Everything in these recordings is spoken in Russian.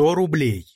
100 рублей.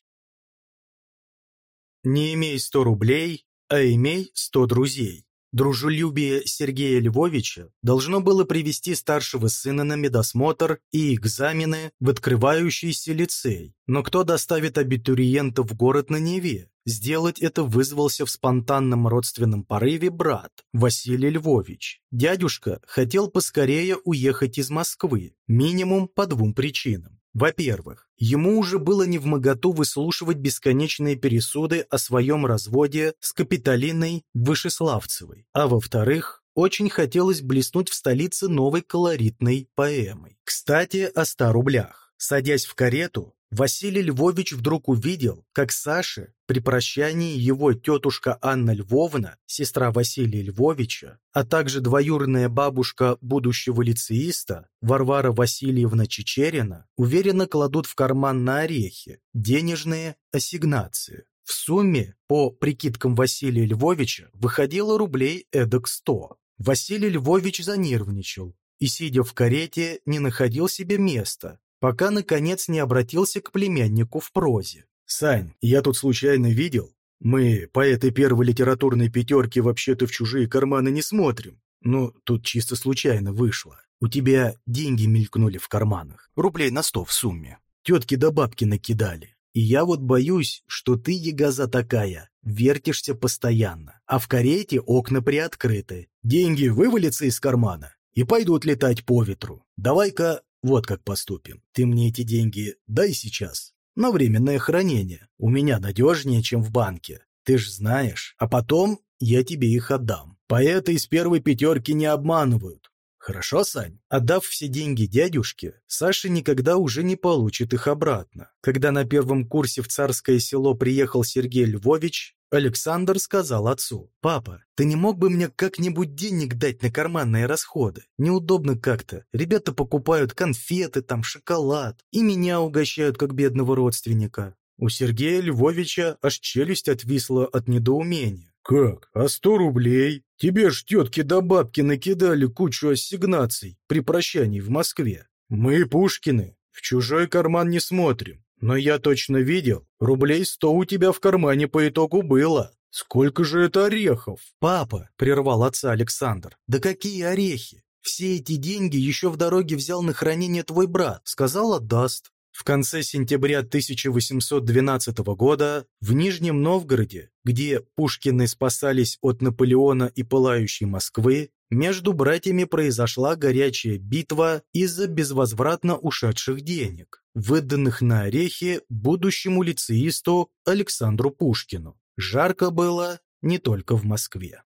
Не имей 100 рублей, а имей 100 друзей. Дружелюбие Сергея Львовича должно было привести старшего сына на медосмотр и экзамены в открывающийся лицей. Но кто доставит абитуриента в город на Неве? Сделать это вызвался в спонтанном родственном порыве брат Василий Львович. Дядюшка хотел поскорее уехать из Москвы, минимум по двум причинам. Во-первых, ему уже было невмоготу выслушивать бесконечные пересуды о своем разводе с Капитолиной Вышеславцевой, а во-вторых, очень хотелось блеснуть в столице новой колоритной поэмой. Кстати, о ста рублях. Садясь в карету, Василий Львович вдруг увидел, как Саше при прощании его тетушка Анна Львовна, сестра Василия Львовича, а также двоюродная бабушка будущего лицеиста Варвара Васильевна Чечерина уверенно кладут в карман на орехи денежные ассигнации. В сумме, по прикидкам Василия Львовича, выходило рублей эдак сто. Василий Львович занервничал и, сидя в карете, не находил себе места, пока, наконец, не обратился к племяннику в прозе. «Сань, я тут случайно видел. Мы по этой первой литературной пятерке вообще-то в чужие карманы не смотрим. Но тут чисто случайно вышло. У тебя деньги мелькнули в карманах. Рублей на сто в сумме. Тетки да бабки накидали. И я вот боюсь, что ты, ягоза такая, вертишься постоянно, а в карете окна приоткрыты. Деньги вывалятся из кармана и пойдут летать по ветру. Давай-ка вот как поступим. Ты мне эти деньги дай сейчас. На временное хранение. У меня надежнее, чем в банке. Ты ж знаешь. А потом я тебе их отдам. Поэты из первой пятерки не обманывают. Хорошо, Сань? Отдав все деньги дядюшке, Саша никогда уже не получит их обратно. Когда на первом курсе в царское село приехал Сергей Львович, Александр сказал отцу, «Папа, ты не мог бы мне как-нибудь денег дать на карманные расходы? Неудобно как-то. Ребята покупают конфеты, там, шоколад, и меня угощают как бедного родственника». У Сергея Львовича аж челюсть отвисла от недоумения. «Как? А сто рублей? Тебе ж тетки да бабки накидали кучу ассигнаций при прощании в Москве. Мы, Пушкины, в чужой карман не смотрим. Но я точно видел, рублей сто у тебя в кармане по итогу было. Сколько же это орехов? Папа, прервал отца Александр. Да какие орехи? Все эти деньги еще в дороге взял на хранение твой брат. Сказал, отдаст. В конце сентября 1812 года в Нижнем Новгороде, где Пушкины спасались от Наполеона и пылающей Москвы, между братьями произошла горячая битва из-за безвозвратно ушедших денег, выданных на орехи будущему лицеисту Александру Пушкину. Жарко было не только в Москве.